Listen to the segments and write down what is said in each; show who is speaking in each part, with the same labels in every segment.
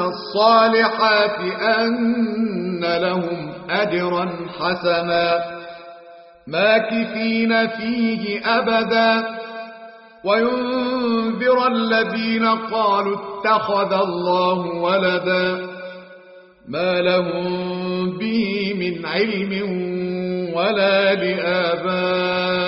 Speaker 1: الصالحات أن لهم أجرا حسنا ماكثين فيه أبدا وينذر الذين قالوا اتخذ الله ولدا ما لهم به من علم ولا لآبائهم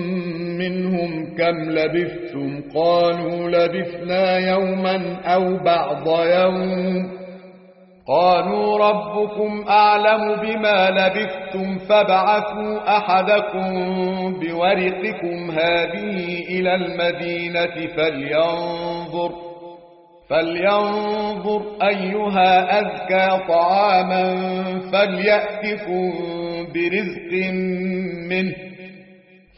Speaker 1: منهم كم لبثتم قالوا لبثنا يوما أو بعض يوم قالوا ربكم أعلم بما لبثتم فابعثوا أحدكم بورقكم هذه إلى المدينة فلينظر فلينظر أيها أذكى طعاما فليأتكم برزق منه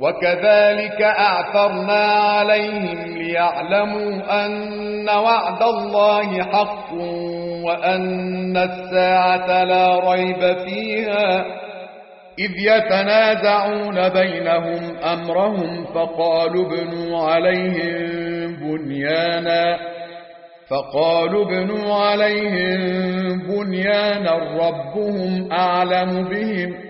Speaker 1: وكذلك أعثرنا عليهم ليعلموا أن وعد الله حق وأن الساعة لا ريب فيها إذ يتنازعون بينهم أمرهم فقالوا ابنوا عليهم بنيانا فقالوا ابنوا عليهم بنيانا ربهم أعلم بهم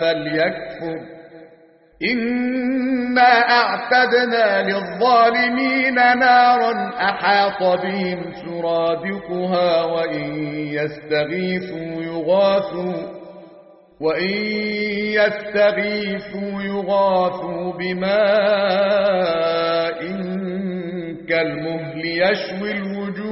Speaker 1: فليكفر. إنا أعتدنا للظالمين نارا أحاط بهم سرادقها وإن يستغيثوا يغاثوا وإن يستغيثوا يغاثوا بماء كالمهل يشوي الوجوه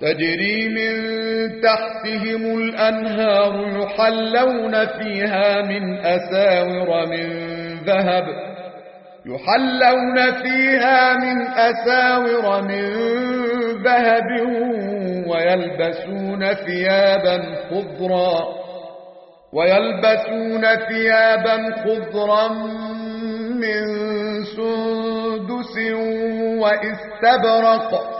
Speaker 1: تجري من تحتهم الأنهار يحلون فيها من أساور من ذهب يحلون فيها من أساور من ذهب ويلبسون ثيابا خضرا ويلبسون ثيابا خضرا من سندس وإستبرق.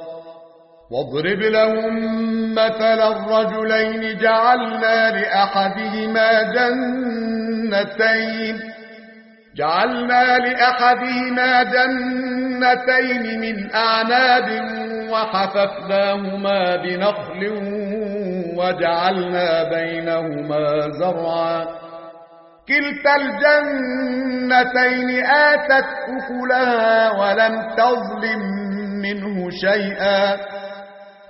Speaker 1: واضرب لهم مثل الرجلين جعلنا لأحدهما جنتين. جعلنا لأحدهما جنتين من أعناب وحففناهما بنخل وجعلنا بينهما زرعا. كلتا الجنتين آتت أكلها ولم تظلم منه شيئا.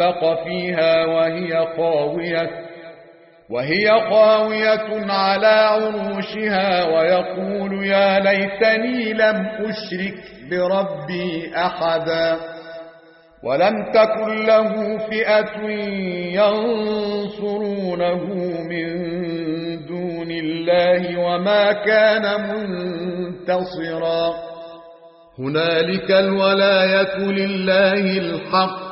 Speaker 1: أنفق فيها وهي خاوية وهي خاوية على عروشها ويقول يا ليتني لم أشرك بربي أحدا ولم تكن له فئة ينصرونه من دون الله وما كان منتصرا. هنالك الولاية لله الحق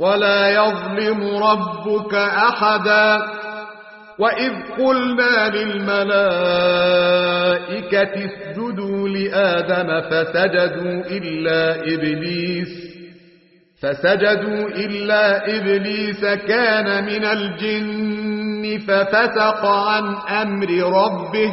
Speaker 1: ولا يظلم ربك أحدا. وإذ قلنا للملائكة اسجدوا لآدم فسجدوا إلا إبليس فسجدوا إلا إبليس كان من الجن ففتق عن أمر ربه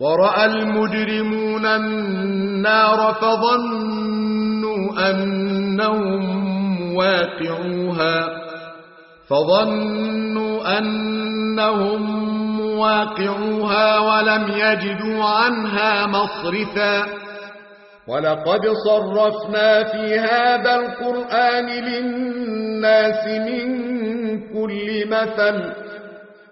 Speaker 1: ورأى المجرمون النار فظنوا أنهم واقعوها فظنوا أنهم واقعوها ولم يجدوا عنها مصرفا. ولقد صرفنا في هذا القرآن للناس من كل مثل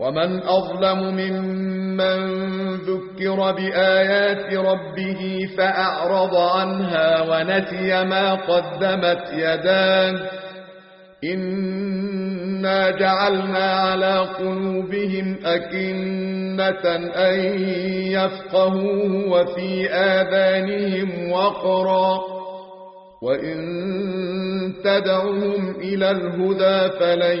Speaker 1: ومن أظلم ممن ذكر بآيات ربه فأعرض عنها ونسي ما قدمت يدان إنا جعلنا على قلوبهم أكنة أن يفقهوه وفي آذانهم وقرا. وإن تدعوهم إلى الهدى فلن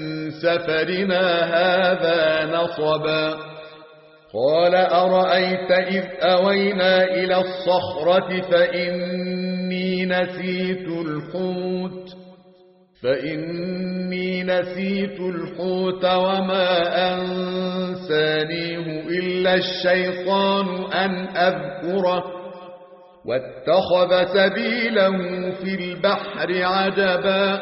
Speaker 1: سفرنا هذا نصبا قال أرأيت إذ أوينا إلى الصخرة فإني نسيت الحوت فإني نسيت الحوت وما أنسانيه إلا الشيطان أن أذكره واتخذ سبيله في البحر عجبا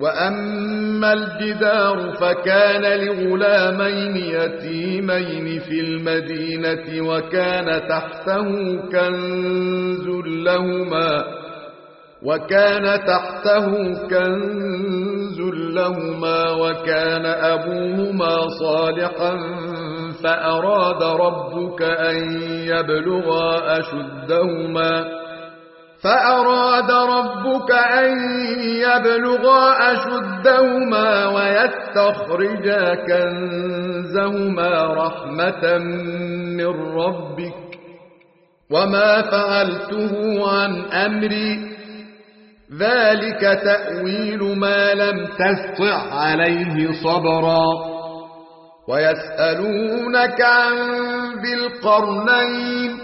Speaker 1: وأما الجدار فكان لغلامين يتيمين في المدينة وكان تحته كنز لهما وكان تحته كنز لهما وكان أبوهما صالحا فأراد ربك أن يبلغا أشدهما فأراد ربك أن يبلغا أشدهما ويستخرجا كنزهما رحمة من ربك وما فعلته عن أمري. ذلك تأويل ما لم تستع عليه صبرا. ويسألونك عن ذي القرنين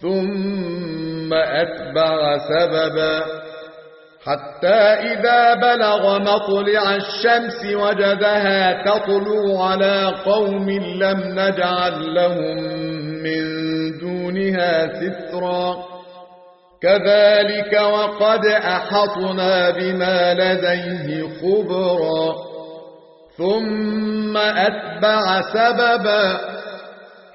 Speaker 1: ثم أتبع سببا حتى إذا بلغ مطلع الشمس وجدها تطلع على قوم لم نجعل لهم من دونها سترا. كذلك وقد أحطنا بما لديه خبرا. ثم أتبع سببا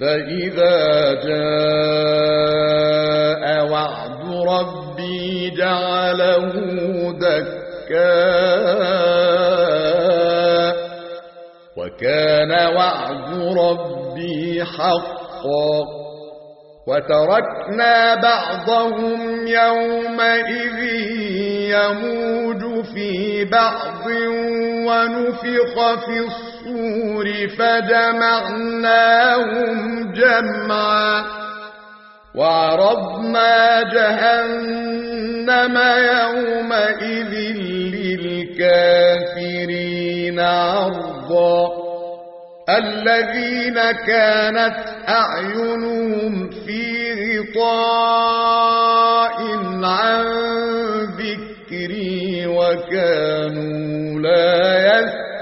Speaker 1: فإذا جاء وعد ربي جعله دكا وكان وعد ربي حقا وتركنا بعضهم يومئذ يموج في بعض ونفخ في الصور فجمعناهم جمعا وعرضنا جهنم يومئذ للكافرين عرضا الذين كانت أعينهم في غطاء عن ذكري وكانوا لا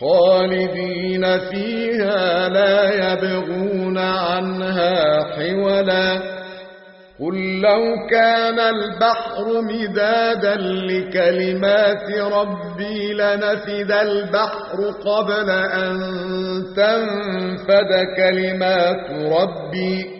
Speaker 1: خالدين فيها لا يبغون عنها حولا. قل لو كان البحر مدادا لكلمات ربي لنفد البحر قبل أن تنفد كلمات ربي.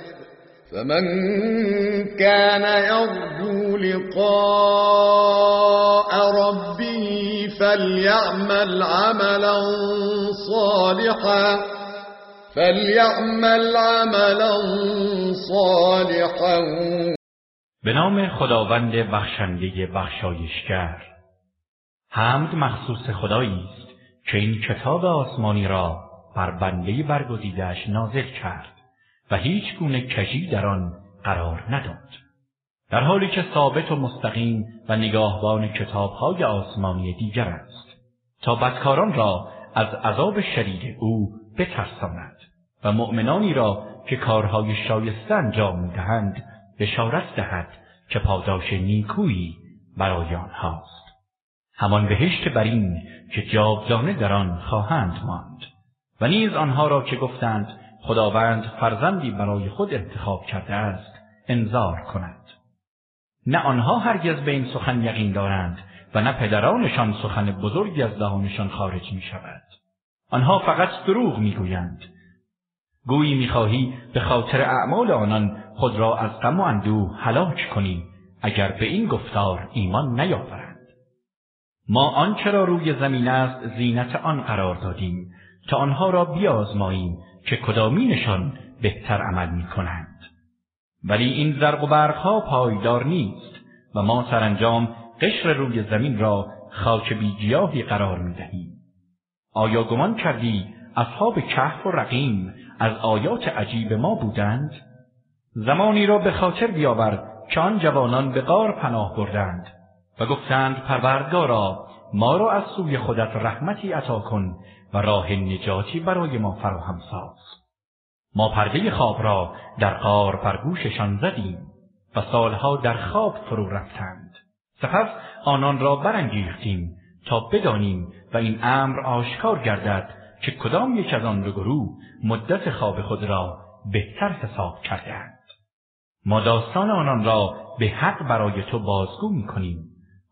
Speaker 1: فمن كان يرجو لقاء ربه فليعمل عملا صالحا فليعمل عملا صالحا.
Speaker 2: به نام خداوند بخشنده بخشایشگر. حمد مخصوص خدایی است که این کتاب آسمانی را بر بنده برگزیدهاش نازل کرد. و هیچ گونه کجی در آن قرار نداد. در حالی که ثابت و مستقیم و نگاهبان کتابهای آسمانی دیگر است تا بدکاران را از عذاب شدید او بترساند و مؤمنانی را که کارهای شایسته انجام می‌دهند بشارت دهد که پاداش نیکویی برای آنهاست. همان بهشت برین که جاودانه در آن خواهند ماند و نیز آنها را که گفتند خداوند فرزندی برای خود انتخاب کرده است انذار کند. نه آنها هرگز به این سخن یقین دارند و نه پدرانشان سخن بزرگی از دهانشان خارج می شود. آنها فقط دروغ می گویند گویی می‌خواهی به خاطر اعمال آنان خود را از غم و اندوه هلاک کنی اگر به این گفتار ایمان نیاورند. ما آنچه را روی زمین است زینت آن قرار دادیم تا آنها را بیازماییم که کدامینشان بهتر عمل می کنند. ولی این زرق و برقها پایدار نیست و ما سرانجام قشر روی زمین را خاک بیگیاهی قرار می دهیم. آیا گمان کردی اصحاب کهف و رقیم از آیات عجیب ما بودند زمانی را به خاطر بیاور که آن جوانان به غار پناه بردند و گفتند پروردگارا ما را از سوی خودت رحمتی عطا کن و راه نجاتی برای ما فراهم ساز. ما پرده خواب را در غار بر گوششان زدیم و سالها در خواب فرو رفتند. سپس آنان را برانگیختیم تا بدانیم و این امر آشکار گردد که کدام یک از آن دو گروه مدت خواب خود را بهتر حساب کردهاند ما داستان آنان را به حق برای تو بازگو می کنیم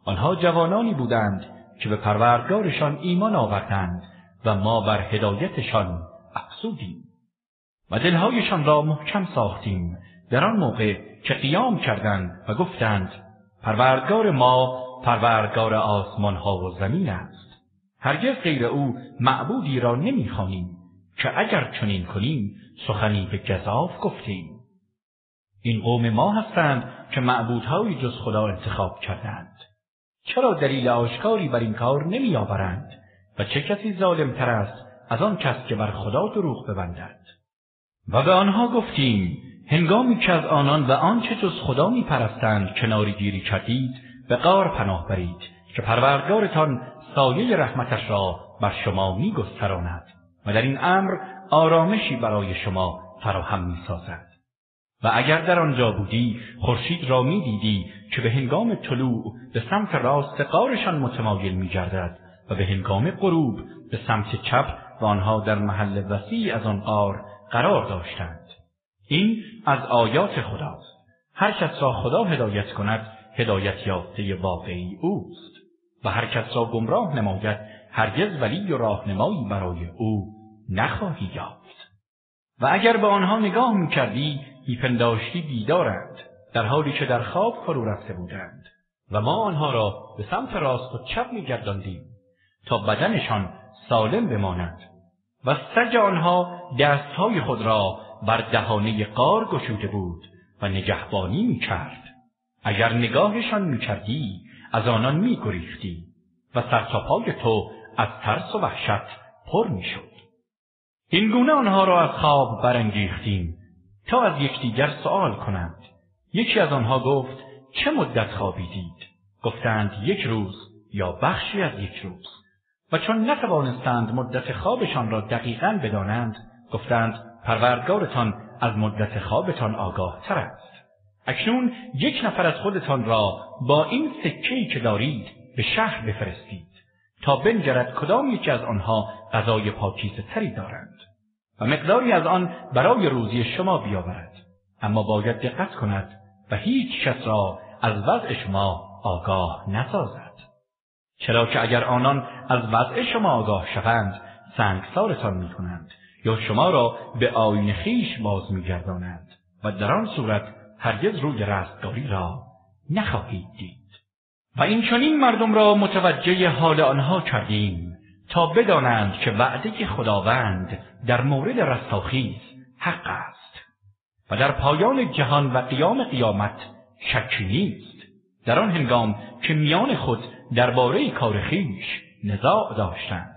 Speaker 2: آنها جوانانی بودند که به پروردگارشان ایمان آوردند و ما بر هدایتشان افزودیم. و دلهایشان را محکم ساختیم در آن موقع که قیام کردند و گفتند پروردگار ما پروردگار آسمان ها و زمین است. هرگز غیر او معبودی را نمی‌خوانیم که اگر چنین کنیم سخنی به گزاف گفتیم. این قوم ما هستند که معبودهایی جز خدا انتخاب کردند. چرا دلیل آشکاری بر این کار نمیآورند و چه کسی ظالمتر است از آن کس که بر خدا دروغ ببندد؟ و به آنها گفتیم هنگامی که از آنان و آنچه جز خدا میپرستند کناری گیری کردید به غار پناه برید که پروردگارتان سایه رحمتش را بر شما میگستراند و در این امر آرامشی برای شما فراهم می‌سازد. و اگر در آنجا بودی خورشید را می‌دیدی که به هنگام طلوع به سمت راست غارشان متمایل میگردد و به هنگام غروب به سمت چپ و آنها در محل وسیع از آن غار قرار داشتند. این از آیات خداست. هر کس را خدا هدایت کند هدایت یافته واقعی اوست. و هر کس را گمراه نماید هرگز ولی و راهنمایی برای او نخواهی یافت. و اگر به آنها نگاه می‌کردی میپنداشتی بیدارند در حالی که در خواب فرو رفته بودند. و ما آنها را به سمت راست و چپ میگرداندیم تا بدنشان سالم بماند و سگ آنها دستهای خود را بر دهانه غار گشوده بود و نگهبانی می‌کرد. اگر نگاهشان می‌کردی از آنان میگریختی و سرتاپای تو از ترس و وحشت پر می‌شد. این گونه آنها را از خواب برانگیختیم. تا از یکدیگر سوال کنند. یکی از آنها گفت چه مدت خوابیدید؟ گفتند یک روز یا بخشی از یک روز. و چون نتوانستند مدت خوابشان را دقیقا بدانند گفتند پروردگارتان از مدت خوابتان آگاه تر است. اکنون یک نفر از خودتان را با این سکه‌ای که دارید به شهر بفرستید تا بنگرد کدام یکی از آنها غذای پاکیزه تری دارند. و مقداری از آن برای روزی شما بیاورد. اما باید دقت کند و هیچ کس را از وضع شما آگاه نسازد. چرا که اگر آنان از وضع شما آگاه شوند سنگسارتان می کنند یا شما را به آیین خویش باز میگردانند و در آن صورت هرگز روی رستگاری را نخواهید دید. و این چنین مردم را متوجه حال آنها کردیم. تا بدانند که وعده خداوند در مورد رستاخیز حق است و در پایان جهان و قیام قیامت شکی نیست. در آن هنگام که میان خود درباره کار خویش نزاع داشتند.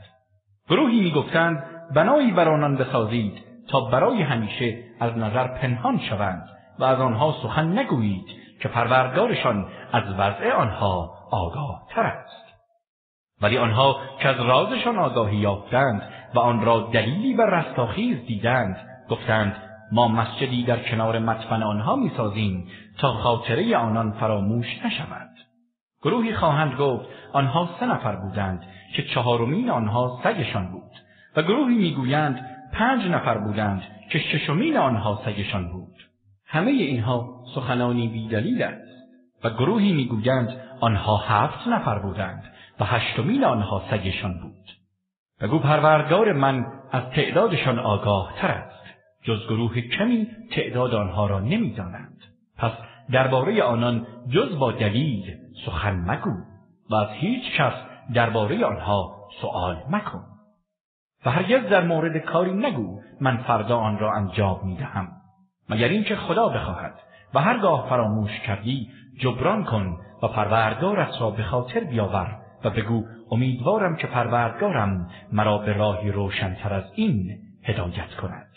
Speaker 2: گروهی می‌گفتند بنایی بر آنان بسازید تا برای همیشه از نظر پنهان شوند و از آنها سخن نگویید که پروردگارشان از وضع آنها آگاه تر است. ولی آنها که از رازشان آگاهی یافتند و آن را دلیلی بر رستاخیز دیدند گفتند ما مسجدی در کنار مدفن آنها می‌سازیم تا خاطره آنان فراموش نشود. گروهی خواهند گفت آنها سه نفر بودند که چهارمین آنها سگشان بود و گروهی می‌گویند پنج نفر بودند که ششمین آنها سگشان بود. همه اینها سخنانی بیدلیل است و گروهی می‌گویند آنها هفت نفر بودند. هشتمین آنها سگشان بود. بگو پروردگار من از تعدادشان آگاه تر است جز گروه کمی تعداد آنها را نمی‌دانند. پس درباره آنان جز با دلیل سخن مگو و از هیچ کس درباره آنها سؤال مکن. و هرگز در مورد کاری نگو من فردا آن را انجام می دهم مگر اینکه خدا بخواهد و هرگاه فراموش کردی جبران کن و پروردگارت را به خاطر بیاور. و بگو امیدوارم که پروردگارم مرا به راهی روشنتر از این هدایت کند.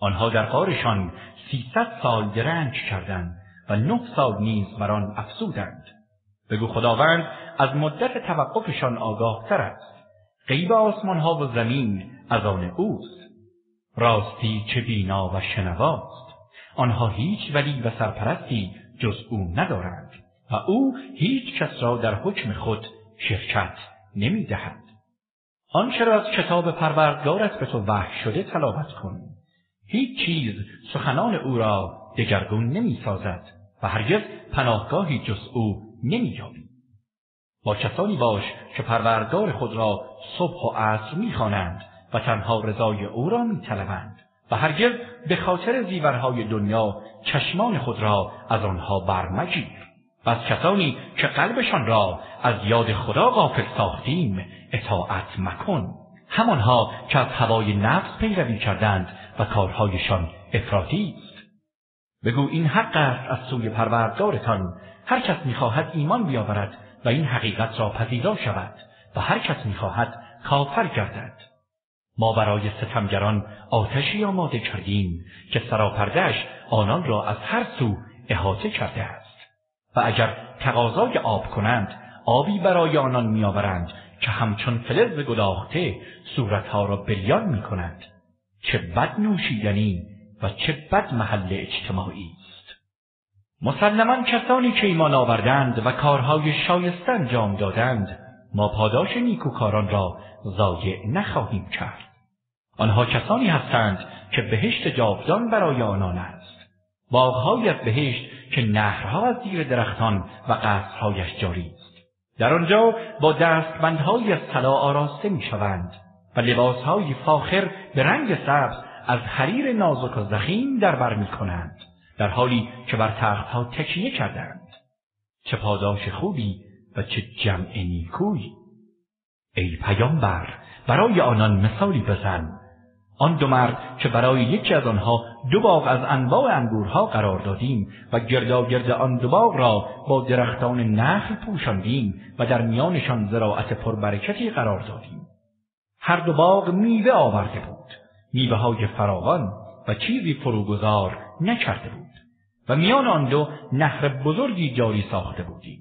Speaker 2: آنها در غارشان سیصد سال درنگ کردند و نه سال نیز بر آن افزودند. بگو خداوند از مدت توقفشان آگاه تر است. غیب آسمان ها و زمین از آن اوست. راستی چه بینا و شنواست. آنها هیچ ولی و سرپرستی جز او ندارند و او هیچ کس را در حکم خود شرکت نمی دهد. آنچه را از کتاب پروردگارت به تو وحی شده تلاوت کن. هیچ چیز سخنان او را دگرگون نمی سازد و هرگز پناهگاهی جز او نمی یابی. با کسانی باش که پروردگار خود را صبح و عصر می‌خوانند و تنها رضای او را میطلبند و هرگز به خاطر زیورهای دنیا چشمان خود را از آنها برمگیر و از کسانی که قلبشان را از یاد خدا غافل ساختیم اطاعت مکن. همانها که از هوای نفس پیروی کردند و کارهایشان افراطی است. بگو این حق است از سوی پروردگارتان. هر کس می‌خواهد ایمان بیاورد و این حقیقت را پذیرا شود و هر کس می‌خواهد کافر گردد. ما برای ستمگران آتشی آماده کردیم که سراپرده‌اش آنان را از هر سو احاطه کرده است. و اگر تقاضای آب کنند آبی برای آنان میآورند که همچون فلز گداخته صورتها را بریان می کند چه بد نوشیدنی و چه بد محل اجتماعی است. مسلما کسانی که ایمان آوردند و کارهای شایسته انجام دادند ما پاداش نیکوکاران را ضایع نخواهیم کرد. آنها کسانی هستند که بهشت جاودان برای آنان است. باغهایی از بهشت که نهرها از زیر درختان و قصرهایش جاری است. در آنجا با دستبندهایی از طلا آراسته می‌شوند و لباسهای فاخر به رنگ سبز از حریر نازک و ضخیم در بر می کنند در حالی که بر تختها تکیه کردند چه پاداش خوبی و چه جمع نیکویی ای پیامبر برای آنان مثالی بزن. آن دو مرد که برای یکی از آنها دو باغ از انواع انگورها قرار دادیم و گرد آن دو باغ را با درختان نخل پوشاندیم و در میانشان زراعت پربرکتی قرار دادیم. هر دو باغ میوه آورده بود میوه های فراوان و چیزی فروگذار نکرده بود و میان آن دو نهر بزرگی جاری ساخته بودیم.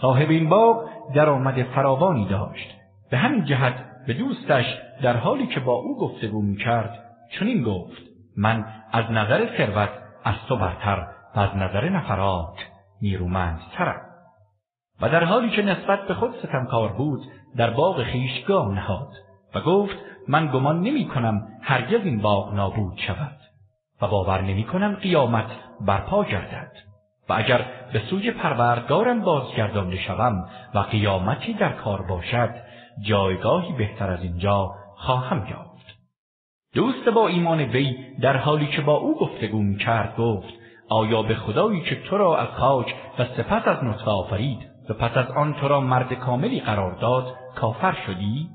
Speaker 2: صاحب این باغ درآمد فراوانی داشت به همین جهت به دوستش در حالی که با او گفتگو می‌کرد چنین گفت من از نظر ثروت از تو برتر و از نظر نفرات نیرومندترم و در حالی که نسبت به خود ستمکار بود در باغ خویش گام نهاد و گفت من گمان نمی کنم هرگز این باغ نابود شود و باور نمی کنم قیامت برپا گردد و اگر به سوی پروردگارم بازگردانده شوم و قیامتی در کار باشد جایگاهی بهتر از اینجا خواهم یافت دوست با ایمان وی در حالی که با او گفتگو می کرد گفت آیا به خدایی که تو را از خاک و سپس از نطفه آفرید و پس از آن تو را مرد کاملی قرار داد کافر شدی؟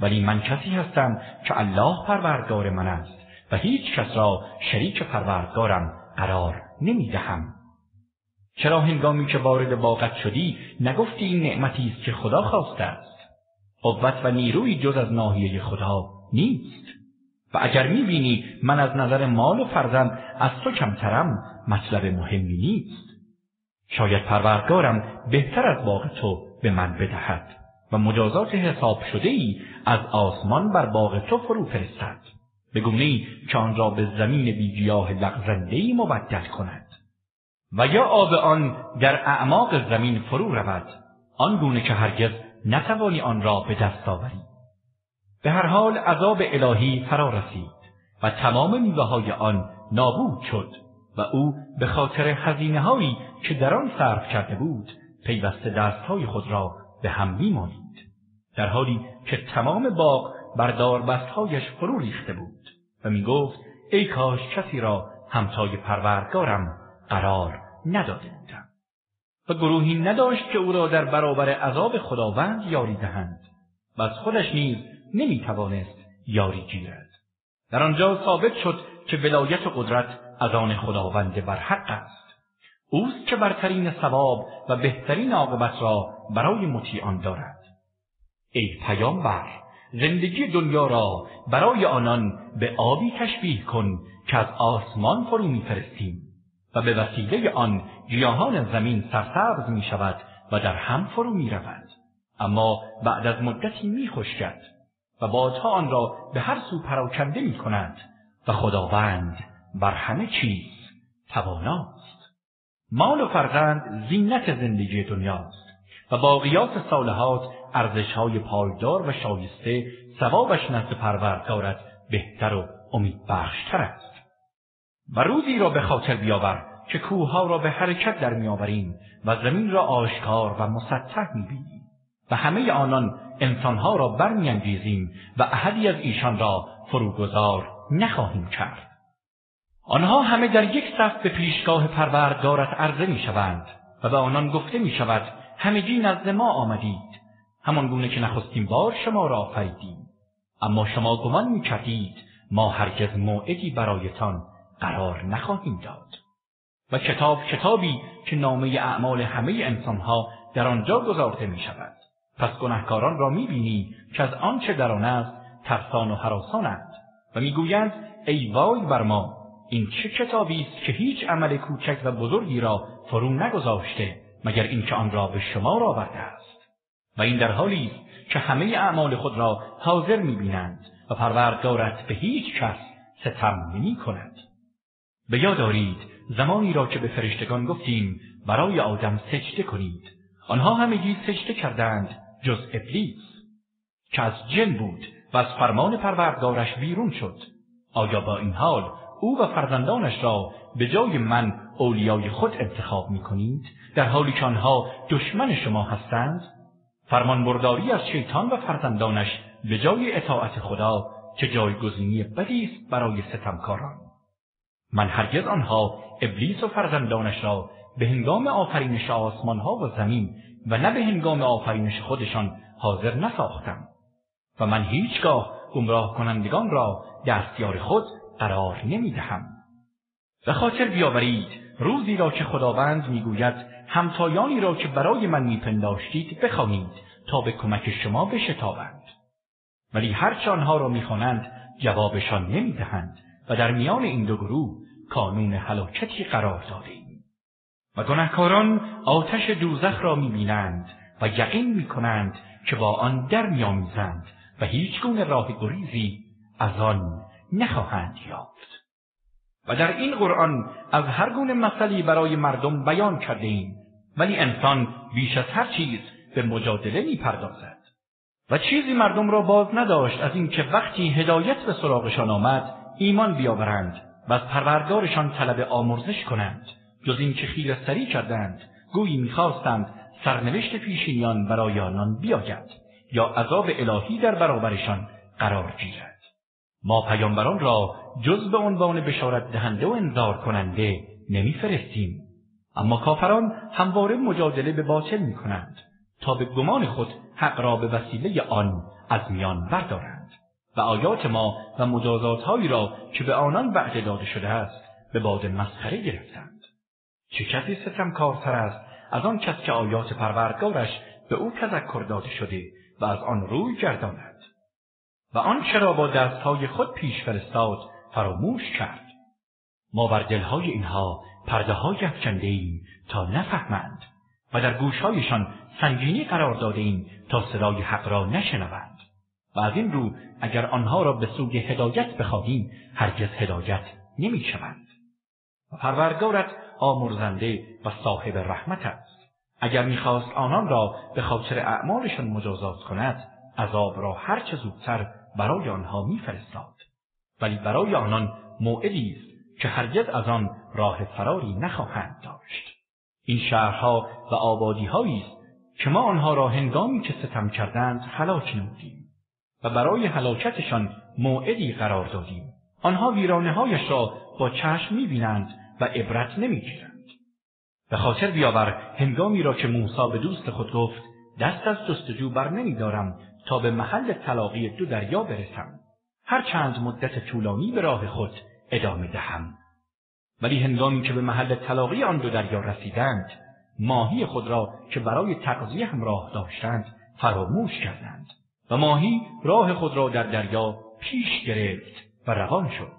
Speaker 2: ولی من کسی هستم که الله پروردگار من است و هیچ کس را شریک پروردگارم قرار نمی دهم. چرا هنگامی که وارد باغت شدی نگفتی این نعمتی است که خدا خواسته است قوت و نیرویی جز از ناحیه خدا نیست. و اگر می‌بینی من از نظر مال و فرزند از تو کمترم مطلب مهمی نیست. شاید پروردگارم بهتر از باغ تو به من بدهد و مجازات حساب شده ای از آسمان بر باغ تو فرو فرستد. به گونه ای که آن را به زمین بیگیاه لغزنده ای مبدل کند. و یا آب آن در اعماق زمین فرو رود. آن گونه که هرگز نتوانی آن را به دست آوری. به هر حال عذاب الهی فرا رسید و تمام میوه آن نابود شد و او به خاطر هزینه هایی که در آن صرف کرده بود پیوسته دستهای خود را به هم میمالید در حالی که تمام باغ بر داربستهایش فرو ریخته بود و می گفت ای کاش کسی را همتای پروردگارم قرار نداده بودم. و گروهی نداشت که او را در برابر عذاب خداوند یاری دهند. و از خودش نیز نمی توانست یاری گیرد. در آنجا ثابت شد که ولایت و قدرت از آن خداوند بر حق است. اوست که برترین ثواب و بهترین عاقبت را برای مطیعان دارد. ای پیامبر زندگی دنیا را برای آنان به آبی تشبیه کن که از آسمان فرو میفرستیم. و به وسیله آن گیاهان زمین سرسبز می شود و در هم فرو می رود. اما بعد از مدتی می خشکد و بادها آن را به هر سو پراکنده می کند و خداوند بر همه چیز تواناست. مال و فرزند زینت زندگی دنیاست و باقیات صالحات ارزشهای پایدار و شایسته ثوابش نزد پروردگارت بهتر و امیدبخشتر است. و روزی را به خاطر بیاور که کوهها را به حرکت در میآوریم و زمین را آشکار و مسطح می‌بینی و همه آنان انسانها را برمیانگیزیم و احدی از ایشان را فروگذار نخواهیم کرد. آنها همه در یک صف به پیشگاه پروردگارت عرضه می‌شوند و به آنان گفته می شود همگی نزد ما آمدید همان گونه که نخستین بار شما را آفریدیم. اما شما گمان می کردید ما هرگز موعدی برایتان قرار نخواهیم داد. و کتاب کتابی که نامه اعمال همه انسانها در آنجا گذارده می شود پس گناهکاران را می بینی که از آنچه در آن است ترسان و حراسانند و می‌گویند ای وای بر ما این چه کتابی است که هیچ عمل کوچک و بزرگی را فرو نگذاشته مگر اینکه آن را به شمار آورده است. و این در حالی است که همه اعمال خود را حاضر می‌بینند و پروردگارت به هیچ کس ستم نمی کند به یاد آرید زمانی را که به فرشتگان گفتیم برای آدم سجده کنید. آنها همگی سجده کردند جز ابلیس که از جن بود و از فرمان پروردگارش بیرون شد. آیا با این حال او و فرزندانش را به جای من اولیای خود انتخاب می کنید در حالی که آنها دشمن شما هستند؟ فرمان برداری از شیطان و فرزندانش به جای اطاعت خدا چه جایگزینی بدی است برای ستمکاران. من هرگز آنها ابلیس و فرزندانش را به هنگام آفرینش آسمان ها و زمین و نه به هنگام آفرینش خودشان حاضر نساختم و من هیچگاه گمراه کنندگان را دستیار خود قرار نمی دهم. به خاطر بیاورید روزی را که خداوند می‌گوید همتایانی را که برای من میپنداشتید بخوانید تا به کمک شما بشتابند ولی هرچه آنها را می‌خوانند جوابشان نمی‌دهند و در میان این دو گروه کانون هلاکتی قرار داده. و گناهکاران آتش دوزخ را می‌بینند و یقین می‌کنند که با آن در میآمیزند و هیچ گونه راه گریزی از آن نخواهند یافت و در این قرآن از هر گونه مسئله برای مردم بیان کرده ایم ولی انسان بیش از هر چیز به مجادله می‌پردازد و چیزی مردم را باز نداشت از اینکه وقتی هدایت به سراغشان آمد ایمان بیاورند و از پروردگارشان طلب آمرزش کنند. جز اینکه خیره سری کردند گویی می‌خواستند سرنوشت پیشینیان برای آنان بیاید یا عذاب الهی در برابرشان قرار گیرد. ما پیامبران را جز به عنوان بشارت دهنده و انذار کننده نمیفرستیم. اما کافران همواره مجادله به باطل می کنند تا به گمان خود حق را به وسیله آن از میان بردارند. و آیات ما و مجازاتهایی را که به آنان وعده داده شده است به باد مسخره گرفتند. چه کسی ستمکارتر است از آن کس که آیات پروردگارش به او تذکر داده شده و از آن روی گرداند؟ و آنچه را با دستهای خود پیش فرستاد فراموش کرد. ما بر دلهای اینها پرده هایی افکنده ایم تا نفهمند و در گوشهایشان سنگینی قرار داده ایم تا صدای حق را نشنوند. و از این رو اگر آنها را به سوی هدایت بخوانی هرگز هدایت نمی‌شوند. و پروردگارت آمرزنده و صاحب رحمت است. اگر می‌خواست آنان را به خاطر اعمالشان مجازات کند عذاب را هرچه زودتر برای آنها میفرستاد. ولی برای آنان موعدی است که هرگز از آن راه فراری نخواهند داشت. این شهرها و آبادیهایی است که ما آنها را هنگامی که ستم کردند هلاک نمودیم. و برای هلاکتشان موعدی قرار دادیم. آنها ویرانههایش را با چشم می‌بینند و عبرت نمی‌گیرند. به خاطر بیاور هنگامی را که موسی به دوست خود گفت دست از جستجو بر نمیدارم تا به محل تلاقی دو دریا برسم. هر چند مدت طولانی به راه خود ادامه دهم. ولی هنگامی که به محل تلاقی آن دو دریا رسیدند ماهی خود را که برای تغذیه همراه داشتند فراموش کردند. و ماهی راه خود را در دریا پیش گرفت و روان شد.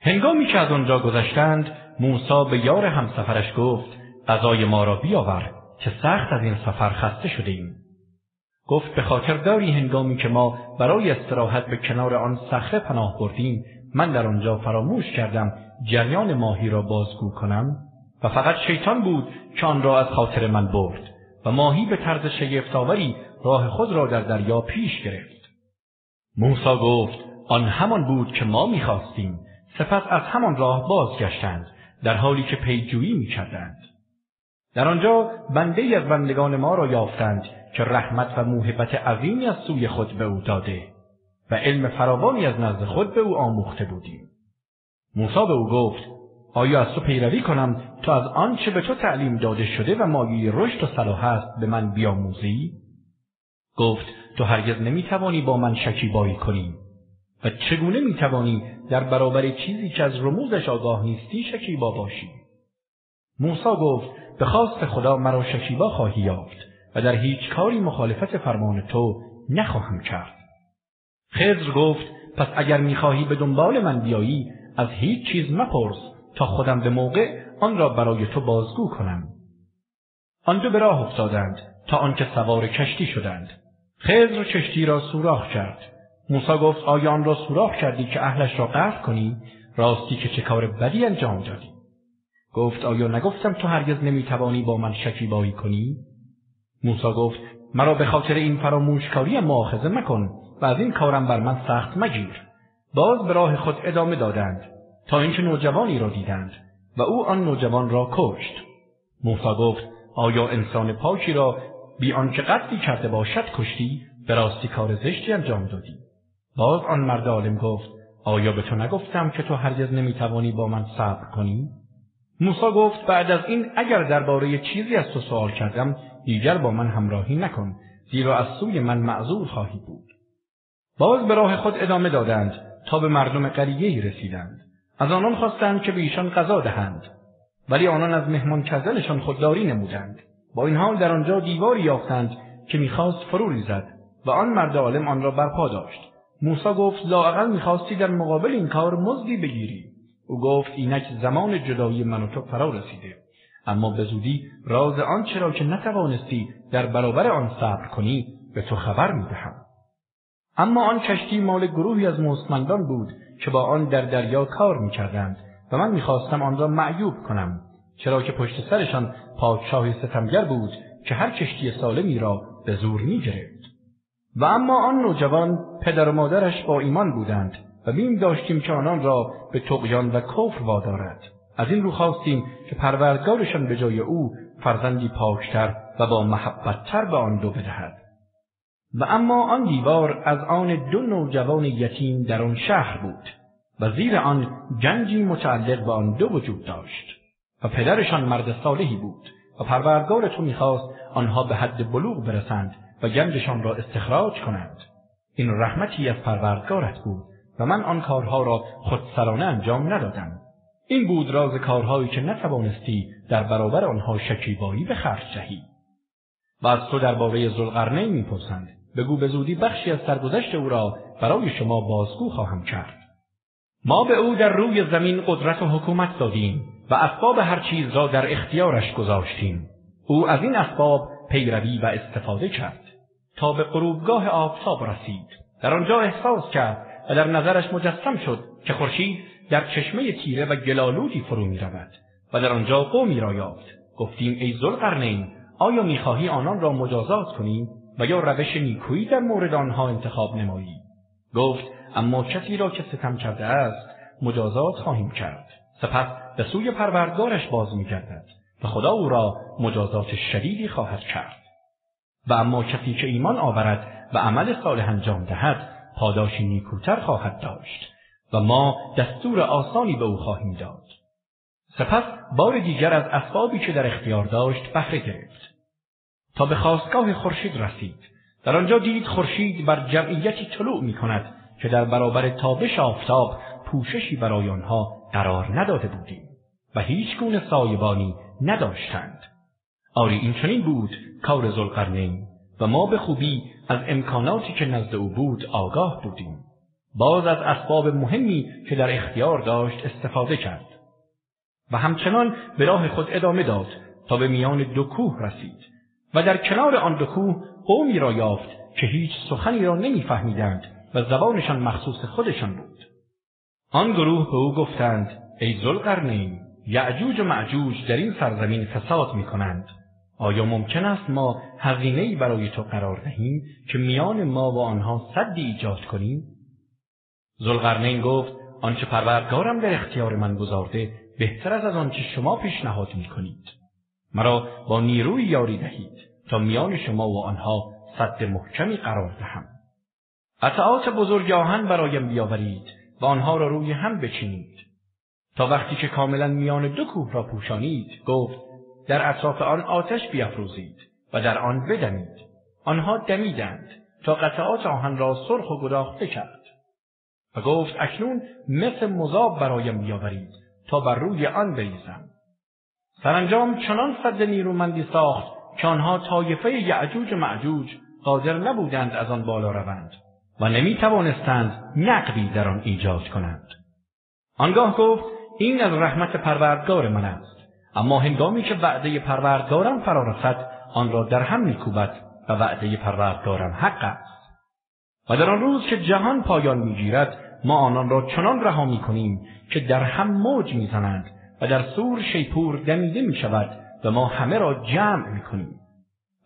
Speaker 2: هنگامی که از آنجا گذشتند موسی به یار همسفرش گفت غذای ما را بیاور که سخت از این سفر خسته شده ایم گفت به خاطر داری هنگامی که ما برای استراحت به کنار آن صخره پناه بردیم من در آنجا فراموش کردم جریان ماهی را بازگو کنم و فقط شیطان بود که آن را از خاطر من برد. و ماهی به طرز شگفتآوری راه خود را در دریا پیش گرفت. موسی گفت آن همان بود که ما می‌خواستیم. سپس از همان راه بازگشتند در حالی که پیجویی می‌کردند. در آنجا بنده ای از بندگان ما را یافتند که رحمت و موهبت عظیمی از سوی خود به او داده و علم فراوانی از نزد خود به او آموخته بودیم. موسی به او گفت آیا از تو پیروی کنم تا از آنچه به تو تعلیم داده شده و مایه رشد و صلاح است به من بیاموزی؟ گفت تو هرگز نمی‌توانی با من شکیبایی کنی و چگونه می‌توانی در برابر چیزی که از رموزش آگاه نیستی شکیبا باشی؟ موسی گفت به خواست خدا مرا شکیبا خواهی یافت و در هیچ کاری مخالفت فرمان تو نخواهم کرد. خضر گفت پس اگر می‌خواهی به دنبال من بیایی از هیچ چیز مپرس تا خودم به موقع آن را برای تو بازگو کنم. آن دو به راه افتادند تا آنکه سوار کشتی شدند. خضر کشتی را سوراخ کرد. موسی گفت آیا آن را سوراخ کردی که اهلش را غرق کنی؟ راستی که چه کار بدی انجام دادی؟ گفت آیا نگفتم تو هرگز نمی‌توانی با من شکیبایی کنی؟ موسی گفت مرا به خاطر این فراموشکاری مؤاخذه مکن و از این کارم بر من سخت مگیر. باز به راه خود ادامه دادند. تا اینکه نوجوانی را دیدند و او آن نوجوان را کشت. موسی گفت آیا انسان پاکی را بی آنکه قتلی کرده باشد کشتی به راستی کار زشتی انجام دادی؟ باز آن مرد عالم گفت آیا به تو نگفتم که تو هرگز نمی‌توانی با من صبر کنی؟ موسی گفت بعد از این اگر درباره چیزی از تو سوال کردم دیگر با من همراهی نکن زیرا از سوی من معذور خواهی بود. باز به راه خود ادامه دادند تا به مردم قریه ای رسیدند. از آنان خواستند که به ایشان غذا دهند ولی آنان از مهمان کردنشان خودداری نمودند. با این حال در آنجا دیواری یافتند که می‌خواست فرو ریزد و آن مرد عالم آن را برپا داشت. موسی گفت لااقل می‌خواستی در مقابل این کار مزدی بگیری. او گفت اینک زمان جدایی من و تو فرا رسیده. اما به زودی راز آنچه را که نتوانستی در برابر آن صبر کنی به تو خبر می‌دهم. اما آن کشتی مال گروهی از مستمندان بود که با آن در دریا کار می‌کردند و من می‌خواستم آن را معیوب کنم چرا که پشت سرشان پادشاهی ستمگر بود که هر کشتی سالمی را به زور می‌گرفت. و اما آن نوجوان پدر و مادرش با ایمان بودند و بیم داشتیم که آنان را به طغیان و کفر وادارد. از این رو خواستیم که پروردگارشان به جای او فرزندی پاکتر و با محبتتر به آن دو بدهد. و اما آن دیوار از آن دو نوجوان یتیم در آن شهر بود و زیر آن گنجی متعلق به آن دو وجود داشت و پدرشان مرد صالحی بود و پروردگار تو می‌خواست آنها به حد بلوغ برسند و گنجشان را استخراج کنند. این رحمتی از پروردگارت بود و من آن کارها را خودسرانه انجام ندادم. این بود راز کارهایی که نتوانستی در برابر آنها شکیبایی به خرج دهی. و از تو درباره ذوالقرنین می‌پرسند. بگو به زودی بخشی از سرگذشت او را برای شما بازگو خواهم کرد. ما به او در روی زمین قدرت و حکومت دادیم و اسباب هر چیز را در اختیارش گذاشتیم. او از این اسباب پیروی و استفاده کرد. تا به غروبگاه آفتاب رسید. در آنجا احساس کرد و در نظرش مجسم شد که خورشید در چشمه تیره و گل‌آلودی فرو می رود و در آنجا قومی را یافت. گفتیم ای ذوالقرنین آیا می‌خواهی آنان را مجازات کنی و یا روش نیکویی در مورد آنها انتخاب نمایی؟ گفت اما کسی را که ستم کرده است مجازات خواهیم کرد. سپس به سوی پروردگارش باز میگردد و خدا او را مجازات شدیدی خواهد کرد. و اما کسی که ایمان آورد و عمل صالح انجام دهد پاداشی نیکوتر خواهد داشت و ما دستور آسانی به او خواهیم داد. سپس بار دیگر از اسبابی که در اختیار داشت بهره گرفت. تا به خاستگاه خورشید رسید. در آنجا دید خورشید بر جمعیتی طلوع می کند که در برابر تابش آفتاب پوششی برای آنها قرار نداده بودیم و هیچ گونه سایبانی نداشتند. آری این چنین بود کار ذوالقرنین و ما به خوبی از امکاناتی که نزد او بود آگاه بودیم. باز از اسباب مهمی که در اختیار داشت استفاده کرد. و همچنان به راه خود ادامه داد تا به میان دو کوه رسید و در کنار آن دو کوه قومی را یافت که هیچ سخنی را نمیفهمیدند و زبانشان مخصوص خودشان بود آن گروه به او گفتند ای ذوالقرنین یأجوج و مأجوج در این سرزمین فساد می کنند. آیا ممکن است ما هزینهای برای تو قرار دهیم که میان ما و آنها سدی ایجاد کنیم؟ ذوالقرنین گفت آنچه پروردگارم در اختیار من گذارده بهتر از از آنچه شما پیشنهاد می کنید. مرا با نیرویی یاری دهید تا میان شما و آنها سد محکمی قرار دهم. قطعات بزرگ آهن برایم بیاورید و آنها را روی هم بچینید. تا وقتی که کاملا میان دو کوه را پوشانید گفت در اطراف آن آتش بیافروزید و در آن بدمید آنها دمیدند تا قطعات آهن را سرخ و گداخته کرد و گفت اکنون مس مذاب برایم بیاورید تا بر روی آن بریزم. سرانجام چنان سد نیرومندی ساخت که آنها طایفه یأجوج و مأجوج قادر نبودند از آن بالا روند و نمی توانستند نقبی در آن ایجاد کنند. آنگاه گفت این از رحمت پروردگار من است. اما هنگامی که وعده پروردگارم فرا رسد آن را در هم میکوبد و وعده پروردگارم حق است. و در آن روز که جهان پایان می‌گیرد ما آنان را چنان رها می‌کنیم که در هم موج می‌زنند و در سور شیپور دمیده می شود و ما همه را جمع می کنیم.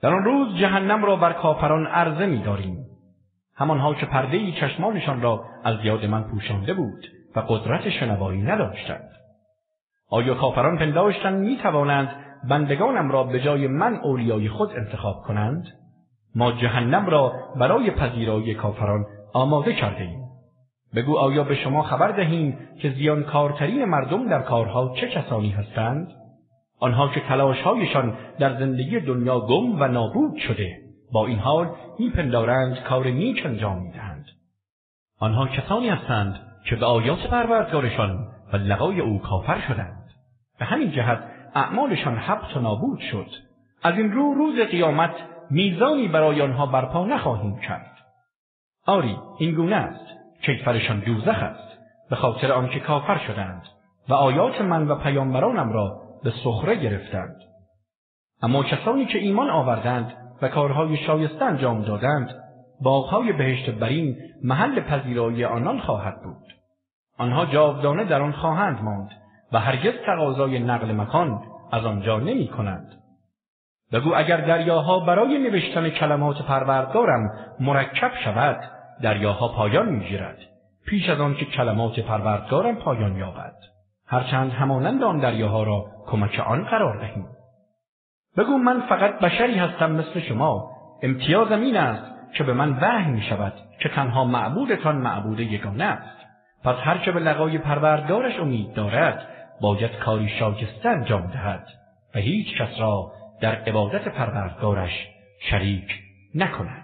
Speaker 2: در آن روز جهنم را بر کافران عرضه می داریم. همانها که پرده چشمانشان را از یاد من پوشانده بود و قدرت شنوایی نداشتند. آیا کافران پنداشتند می توانند بندگانم را به جای من اولیای خود انتخاب کنند؟ ما جهنم را برای پذیرایی کافران آماده کرده ایم. بگو آیا به شما خبر دهیم که زیانکارترین مردم در کارها چه کسانی هستند؟ آنها که تلاشهایشان در زندگی دنیا گم و نابود شده با این حال میپندارند کار نیک انجام می‌دهند. آنها کسانی هستند که به آیات پروردگارشان و لقای او کافر شدند. به همین جهت اعمالشان حبط و نابود شد. از این رو روز قیامت میزانی برای آنها برپا نخواهیم کرد. آری این گونه است. کیفرشان دوزخ است به خاطر آنکه کافر شدند و آیات من و پیامبرانم را به سخره گرفتند اما کسانی که ایمان آوردند و کارهای شایسته انجام دادند باغهای بهشت برین محل پذیرایی آنان خواهد بود آنها جاودانه در آن خواهند ماند و هرگز تقاضای نقل مکان از آنجا نمی کنند. بگو اگر دریاها برای نوشتن کلمات پروردگارم مرکب شود دریاها پایان می‌گیرد. پیش از آن که کلمات پروردگارم پایان یابد. هرچند همانند آن دریاها را کمک آن قرار دهیم. بگو من فقط بشری هستم مثل شما. امتیازم این است که به من وحی می شود که تنها معبودتان معبود یگانه است. پس هر که به لقای پروردگارش امید دارد باید کاری شایسته انجام دهد و هیچ کس را در عبادت پروردگارش شریک نکند.